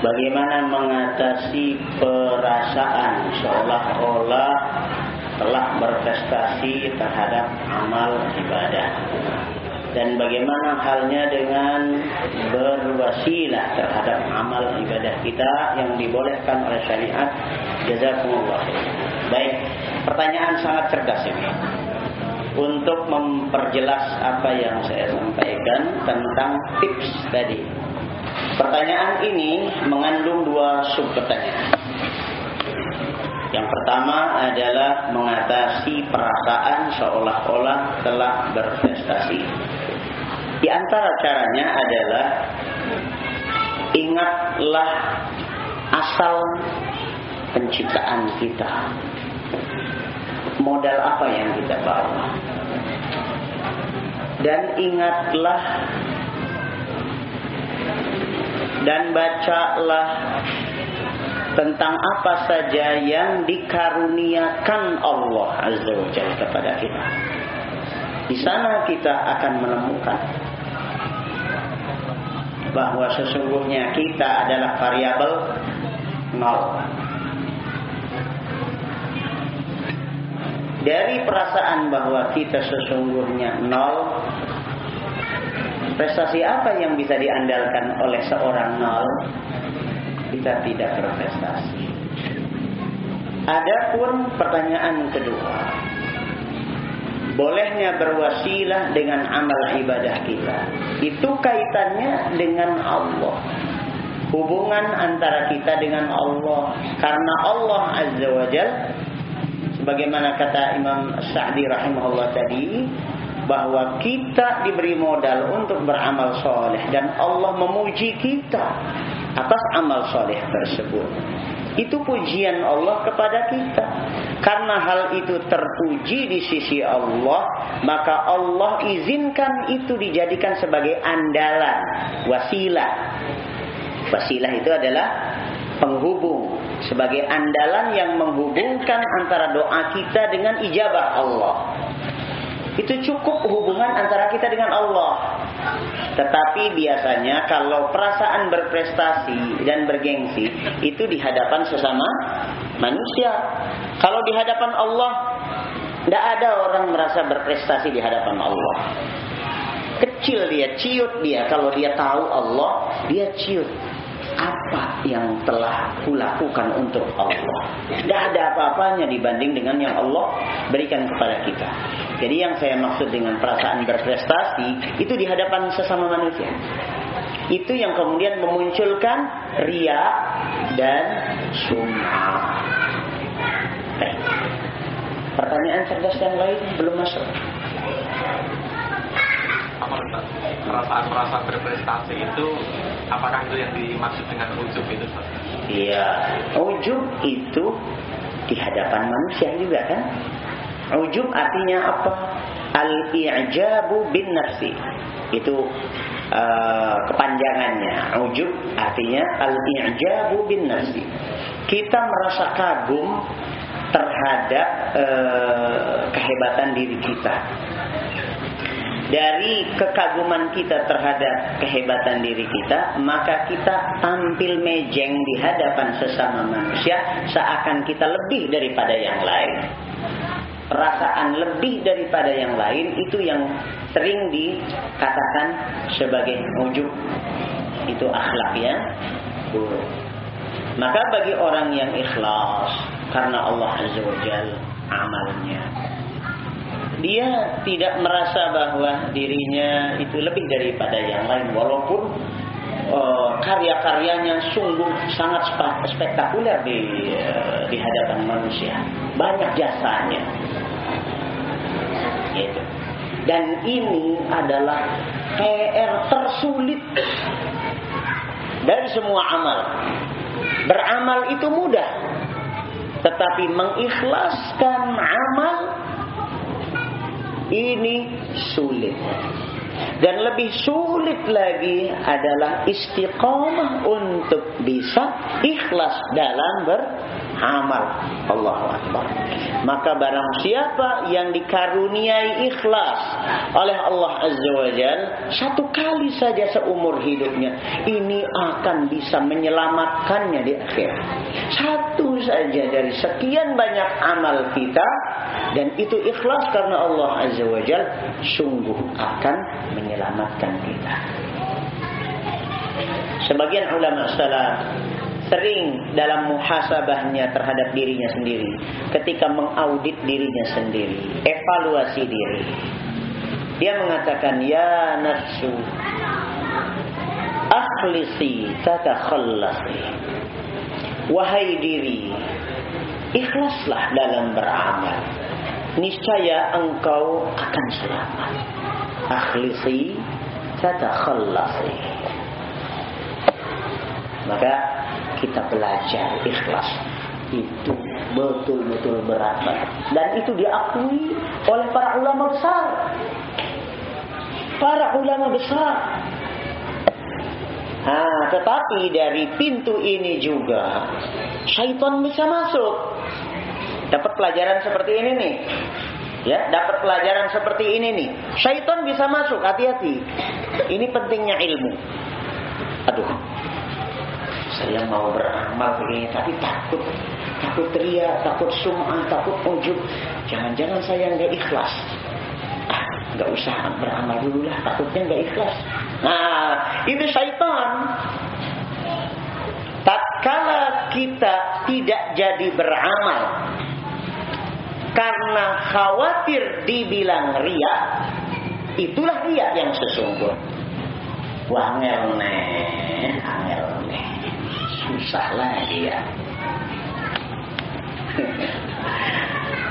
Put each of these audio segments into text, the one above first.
Bagaimana mengatasi perasaan seolah-olah telah berprestasi terhadap amal ibadah? Dan bagaimana halnya dengan berwasilah terhadap amal ibadah kita yang dibolehkan oleh syariat? Jazakumullah baik pertanyaan sangat cerdas ini. Untuk memperjelas apa yang saya sampaikan tentang tips tadi Pertanyaan ini mengandung dua sub pertanyaan. Yang pertama adalah mengatasi perasaan seolah-olah telah berprestasi. Di antara caranya adalah ingatlah asal penciptaan kita. Modal apa yang kita bawa. Dan ingatlah dan bacalah tentang apa saja yang dikaruniakan Allah Azza wa Jalla kepada kita. Di sana kita akan menemukan bahwa sesungguhnya kita adalah variabel nol. Dari perasaan bahwa kita sesungguhnya nol, Prestasi apa yang bisa diandalkan oleh seorang nol? Kita tidak berprestasi. Adapun pertanyaan kedua, bolehnya berwasilah dengan amal ibadah kita. Itu kaitannya dengan Allah. Hubungan antara kita dengan Allah. Karena Allah Azza wa Jal, sebagaimana kata Imam Sa'di rahimahullah tadi, bahwa kita diberi modal untuk beramal soleh dan Allah memuji kita atas amal soleh tersebut. Itu pujian Allah kepada kita. Karena hal itu terpuji di sisi Allah, maka Allah izinkan itu dijadikan sebagai andalan, wasilah. Wasilah itu adalah penghubung, sebagai andalan yang menghubungkan antara doa kita dengan ijabah Allah. Itu cukup hubungan antara kita dengan Allah. Tetapi biasanya kalau perasaan berprestasi dan bergengsi itu di hadapan sesama manusia. Kalau di hadapan Allah tidak ada orang merasa berprestasi di hadapan Allah. Kecil dia, ciut dia. Kalau dia tahu Allah, dia ciut apa yang telah kulakukan untuk Allah. Tidak ada apa-apanya dibanding dengan yang Allah berikan kepada kita. Jadi yang saya maksud dengan perasaan berprestasi itu di hadapan sesama manusia. Itu yang kemudian memunculkan ria dan sum'ah. Pertanyaan cerdas yang lain belum masuk. Perasaan-perasaan berprestasi itu apakah itu yang dimaksud dengan ujub itu? Iya, ujub itu di hadapan manusia juga kan? Ujub artinya apa? Al-i'jabu bin nafsi. Itu uh, kepanjangannya. Ujub artinya al-i'jabu bin nafsi. Kita merasa kagum terhadap uh, kehebatan diri kita. Dari kekaguman kita terhadap kehebatan diri kita, maka kita tampil mejeng di hadapan sesama manusia seakan kita lebih daripada yang lain perasaan lebih daripada yang lain itu yang sering dikatakan sebagai ujub. Itu akhlak ya. Buruk. Maka bagi orang yang ikhlas karena Allah Azza wa Jal amalnya dia tidak merasa bahwa dirinya itu lebih daripada yang lain. Walaupun uh, karya-karyanya sungguh sangat spektakuler di uh, di hadapan manusia. Banyak jasanya. Dan ini adalah PR tersulit dari semua amal. Beramal itu mudah. Tetapi mengikhlaskan amal ini sulit. Dan lebih sulit lagi adalah istiqamah untuk bisa ikhlas dalam beramal. Allahu Akbar. Maka barang siapa yang dikaruniai ikhlas oleh Allah Azza wa Jal satu kali saja seumur hidupnya ini akan bisa menyelamatkannya di akhir. Satu saja dari sekian banyak amal kita dan itu ikhlas karena Allah Azza wa Jal sungguh akan menyelamatkan kita. Sebagian ulama salaf sering dalam muhasabahnya terhadap dirinya sendiri. Ketika mengaudit dirinya sendiri. Evaluasi diri. Dia mengatakan ya nafsu akhlisi tatakhallasi wahai diri ikhlaslah dalam beramal. Niscaya engkau akan selamat. Akhlisi tatakhallasi maka kita belajar ikhlas itu betul-betul berat dan itu diakui oleh para ulama besar para ulama besar Nah, tetapi dari pintu ini juga syaitan bisa masuk. Dapat pelajaran seperti ini nih. Ya, dapat pelajaran seperti ini nih. Syaitan bisa masuk, hati-hati. Ini pentingnya ilmu. Aduh, saya mau beramal begini tapi takut. Takut teriak takut sum'ah takut ujub. Jangan-jangan saya nggak ikhlas. Ah nggak usah beramal dulu lah takutnya nggak ikhlas. Nah itu syaitan. Tatkala kita tidak jadi beramal karena khawatir dibilang ria itulah ria yang sesungguhnya wangel nih angel lagi ya.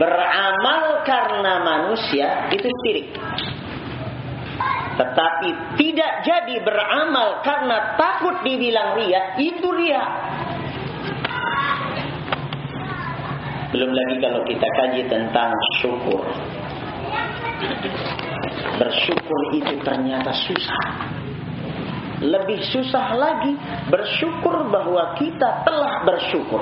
Beramal karena manusia itu sirik. Tetapi tidak jadi beramal karena takut dibilang ria, itu ria. Belum lagi kalau kita kaji tentang syukur. Bersyukur itu ternyata susah. Lebih susah lagi bersyukur bahwa kita telah bersyukur.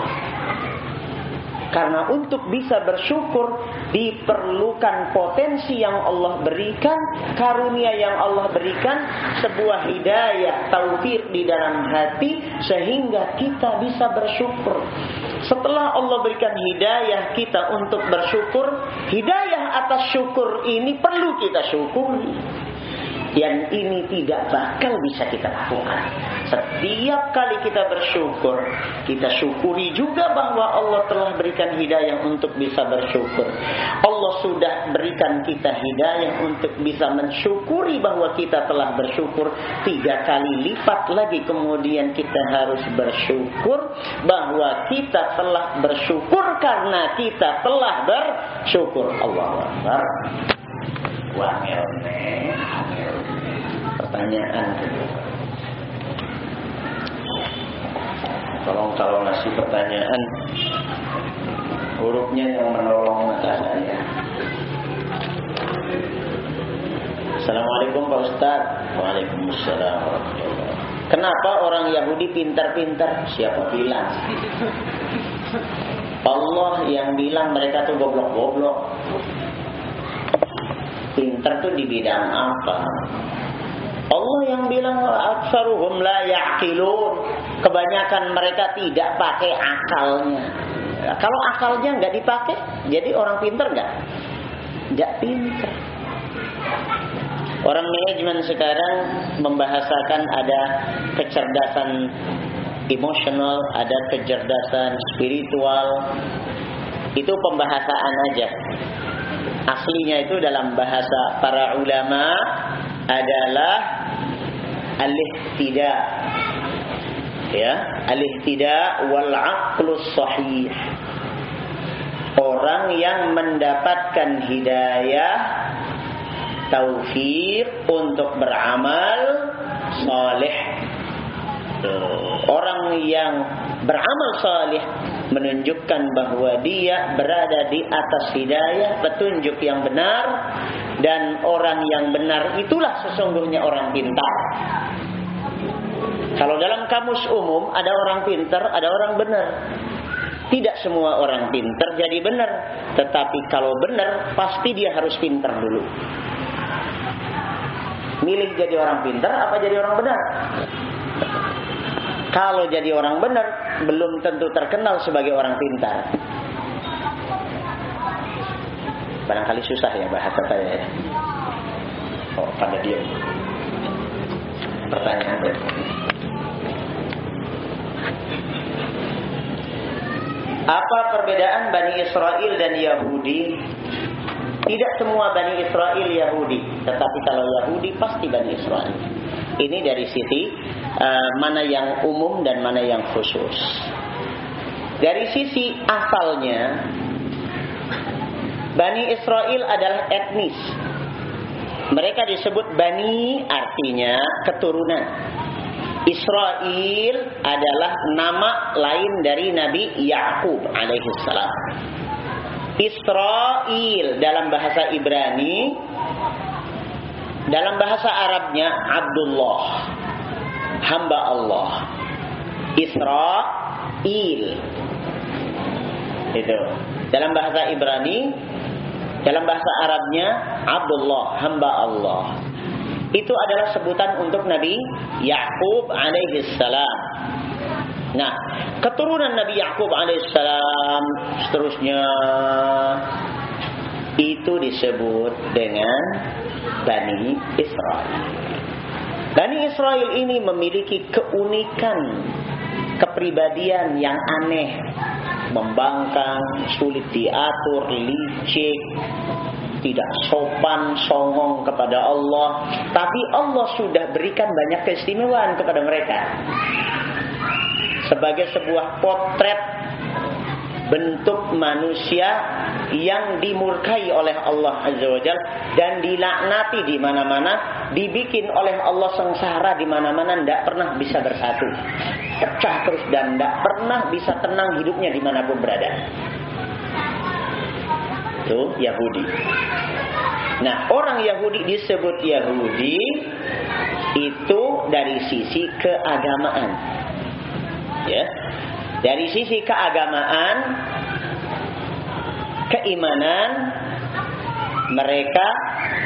Karena untuk bisa bersyukur diperlukan potensi yang Allah berikan, karunia yang Allah berikan, sebuah hidayah, taufik di dalam hati sehingga kita bisa bersyukur. Setelah Allah berikan hidayah kita untuk bersyukur, hidayah atas syukur ini perlu kita syukuri yang ini tidak bakal bisa kita lakukan. Setiap kali kita bersyukur, kita syukuri juga bahwa Allah telah berikan hidayah untuk bisa bersyukur. Allah sudah berikan kita hidayah untuk bisa mensyukuri bahwa kita telah bersyukur tiga kali lipat lagi kemudian kita harus bersyukur bahwa kita telah bersyukur karena kita telah bersyukur. Allah Akbar. Wangel Pertanyaan Tolong kalau ngasih pertanyaan Hurufnya yang menolong mata saya Assalamualaikum Pak Ustaz Waalaikumsalam Kenapa orang Yahudi pintar-pintar? Siapa bilang? Allah yang bilang mereka tuh goblok-goblok pinter tuh di bidang apa? Allah yang bilang aksaruhum la ya'qilun. Kebanyakan mereka tidak pakai akalnya. Kalau akalnya nggak dipakai, jadi orang pinter nggak? Nggak pinter. Orang manajemen sekarang membahasakan ada kecerdasan emosional, ada kecerdasan spiritual. Itu pembahasan aja. Aslinya itu dalam bahasa para ulama adalah alih tidak. Ya alih tidak wal aqlus sahih. Orang yang mendapatkan hidayah taufik untuk beramal soleh orang yang beramal saleh menunjukkan bahwa dia berada di atas hidayah petunjuk yang benar dan orang yang benar itulah sesungguhnya orang pintar. Kalau dalam kamus umum ada orang pintar, ada orang benar. Tidak semua orang pintar jadi benar. Tetapi kalau benar, pasti dia harus pintar dulu. Milih jadi orang pintar apa jadi orang benar? Kalau jadi orang benar, belum tentu terkenal sebagai orang pintar. Barangkali susah ya bahasa saya ya. Oh, pada dia. Pertanyaan Apa perbedaan Bani Israel dan Yahudi? Tidak semua Bani Israel Yahudi, tetapi kalau Yahudi pasti Bani Israel. Ini dari sisi uh, mana yang umum dan mana yang khusus. Dari sisi asalnya, Bani Israel adalah etnis. Mereka disebut Bani artinya keturunan. Israel adalah nama lain dari Nabi Yakub alaihissalam. Israel dalam bahasa Ibrani dalam bahasa Arabnya Abdullah hamba Allah Israel itu dalam bahasa Ibrani dalam bahasa Arabnya Abdullah hamba Allah itu adalah sebutan untuk Nabi Yakub alaihissalam. Nah, keturunan Nabi Yakub alaihissalam seterusnya itu disebut dengan Bani Israel. Bani Israel ini memiliki keunikan kepribadian yang aneh, membangkang, sulit diatur, licik, tidak sopan songong kepada Allah, tapi Allah sudah berikan banyak keistimewaan kepada mereka. Sebagai sebuah potret bentuk manusia yang dimurkai oleh Allah Azza wa Jalla dan dilaknati di mana-mana, dibikin oleh Allah sengsara di mana-mana tidak pernah bisa bersatu. Pecah terus dan tidak pernah bisa tenang hidupnya di mana pun berada itu Yahudi. Nah, orang Yahudi disebut Yahudi itu dari sisi keagamaan. Ya. Dari sisi keagamaan, keimanan, mereka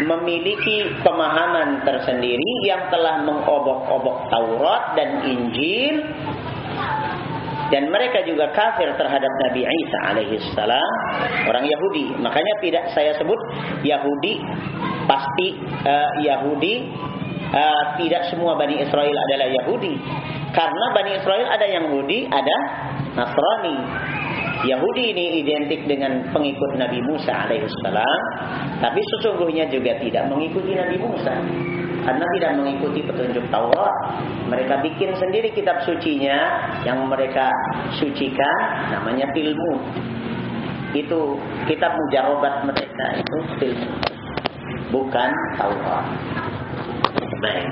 memiliki pemahaman tersendiri yang telah mengobok-obok Taurat dan Injil. Dan mereka juga kafir terhadap Nabi Isa alaihissalam orang Yahudi. Makanya tidak saya sebut Yahudi pasti uh, Yahudi uh, tidak semua Bani Israel adalah Yahudi. Karena Bani Israel ada yang Yahudi ada Nasrani Yahudi ini identik dengan pengikut Nabi Musa alaihissalam tapi sesungguhnya juga tidak mengikuti Nabi Musa karena tidak mengikuti petunjuk Taurat. Mereka bikin sendiri kitab sucinya yang mereka sucikan namanya ilmu. Itu kitab mujarobat mereka itu ilmu. Bukan Taurat. Baik.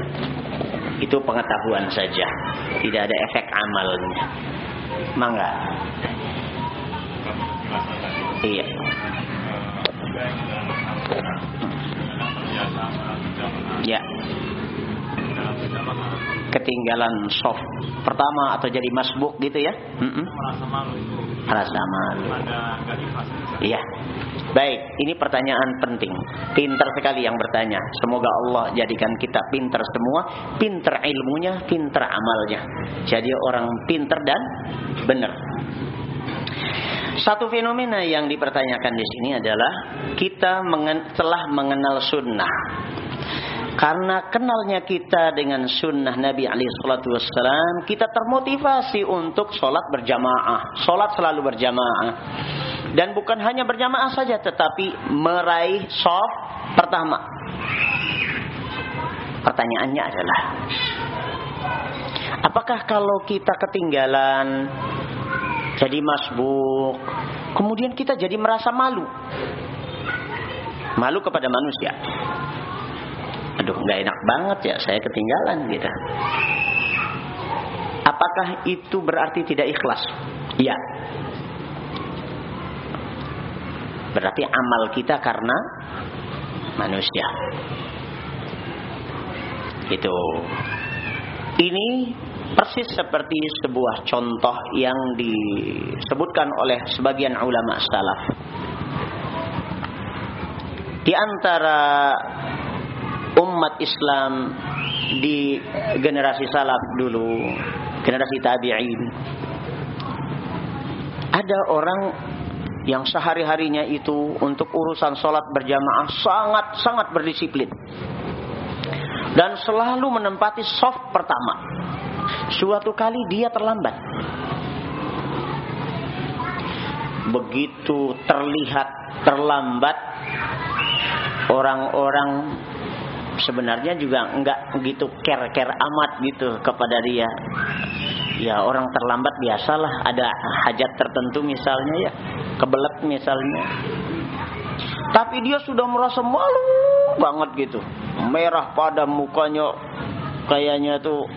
Itu pengetahuan saja. Tidak ada efek amalnya. Mangga. Iya. Ya. Ketinggalan soft pertama atau jadi masbuk gitu ya? Mm -mm. Merasa malu. Iya. Baik, ini pertanyaan penting. Pintar sekali yang bertanya. Semoga Allah jadikan kita pintar semua, pintar ilmunya, pintar amalnya. Jadi orang pintar dan benar. Satu fenomena yang dipertanyakan di sini adalah kita mengen telah mengenal sunnah. Karena kenalnya kita dengan sunnah Nabi alaihi salatu wassalam, kita termotivasi untuk sholat berjamaah. Sholat selalu berjamaah. Dan bukan hanya berjamaah saja, tetapi meraih soft pertama. Pertanyaannya adalah, apakah kalau kita ketinggalan jadi masbuk, kemudian kita jadi merasa malu? Malu kepada manusia aduh nggak enak banget ya saya ketinggalan gitu. Apakah itu berarti tidak ikhlas? Iya. Berarti amal kita karena manusia. Itu. Ini Persis seperti sebuah contoh yang disebutkan oleh sebagian ulama salaf. Di antara umat Islam di generasi salaf dulu, generasi tabi'in. Ada orang yang sehari-harinya itu untuk urusan sholat berjamaah sangat-sangat berdisiplin. Dan selalu menempati soft pertama. Suatu kali dia terlambat. Begitu terlihat terlambat, orang-orang sebenarnya juga enggak begitu care-care amat gitu kepada dia. Ya orang terlambat biasalah ada hajat tertentu misalnya ya, kebelet misalnya. Tapi dia sudah merasa malu banget gitu. Merah pada mukanya kayaknya tuh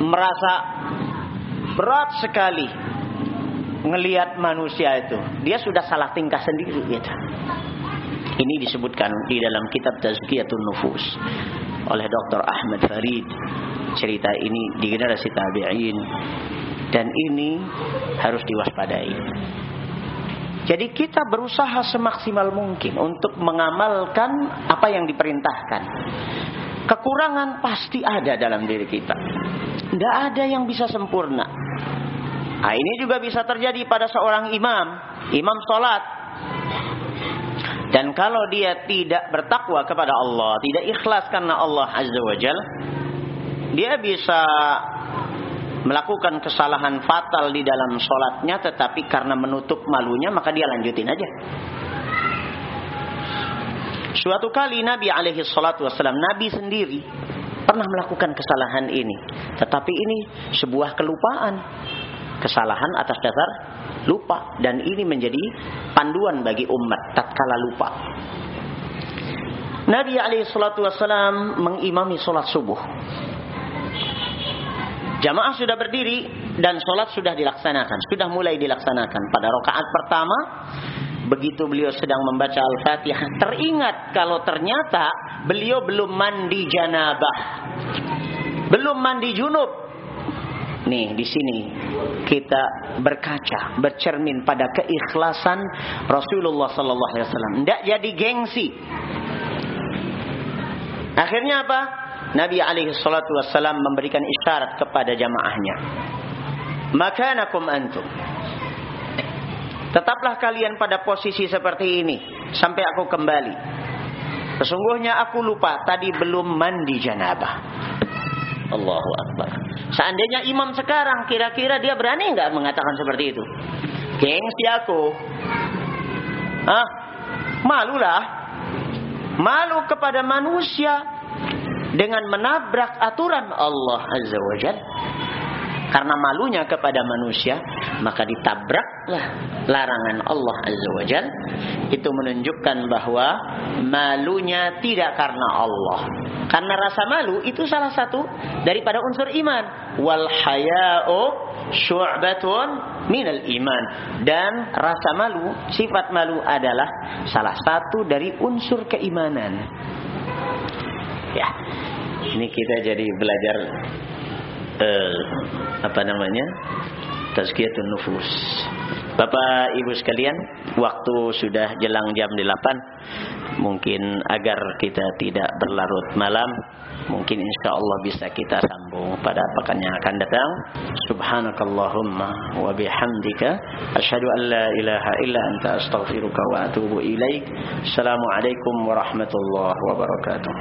merasa berat sekali ngelihat manusia itu. Dia sudah salah tingkah sendiri gitu. Ini disebutkan di dalam kitab Tazkiyatun Nufus oleh Dr. Ahmad Farid. Cerita ini di generasi tabi'in dan ini harus diwaspadai. Jadi kita berusaha semaksimal mungkin untuk mengamalkan apa yang diperintahkan. Kekurangan pasti ada dalam diri kita. Tidak ada yang bisa sempurna. Nah, ini juga bisa terjadi pada seorang imam, imam solat. Dan kalau dia tidak bertakwa kepada Allah, tidak ikhlas karena Allah Azza wa Jal, dia bisa melakukan kesalahan fatal di dalam sholatnya tetapi karena menutup malunya maka dia lanjutin aja suatu kali Nabi alaihi salatu wassalam Nabi sendiri pernah melakukan kesalahan ini. Tetapi ini sebuah kelupaan. Kesalahan atas dasar lupa. Dan ini menjadi panduan bagi umat tatkala lupa. Nabi alaihi wassalam mengimami sholat subuh. Jamaah sudah berdiri dan sholat sudah dilaksanakan, sudah mulai dilaksanakan. Pada rakaat pertama, begitu beliau sedang membaca Al-Fatihah, teringat kalau ternyata beliau belum mandi janabah, belum mandi junub. Nih di sini kita berkaca, bercermin pada keikhlasan Rasulullah Sallallahu Alaihi Wasallam. Tidak jadi gengsi. Akhirnya apa? Nabi alaihi salatu wassalam memberikan isyarat kepada jamaahnya. Makanakum antum. Tetaplah kalian pada posisi seperti ini sampai aku kembali. Sesungguhnya aku lupa tadi belum mandi janabah. Allahu Akbar. Seandainya imam sekarang kira-kira dia berani nggak mengatakan seperti itu? Gengsi aku. Ah, malulah. Malu kepada manusia dengan menabrak aturan Allah Azza wa Jal. Karena malunya kepada manusia, maka ditabraklah larangan Allah Azza wa Jal. Itu menunjukkan bahwa malunya tidak karena Allah. Karena rasa malu itu salah satu daripada unsur iman. Wal haya'u syu'batun minal iman. Dan rasa malu, sifat malu adalah salah satu dari unsur keimanan. Ya. Ini kita jadi belajar uh, apa namanya? Tazkiyatun nufus. Bapak Ibu sekalian, waktu sudah jelang jam 8. Mungkin agar kita tidak berlarut malam, mungkin insya Allah bisa kita sambung pada pekan yang akan datang. Subhanakallahumma wa bihamdika asyhadu an la ilaha illa anta astaghfiruka wa atubu ilaik. Assalamualaikum warahmatullahi wabarakatuh.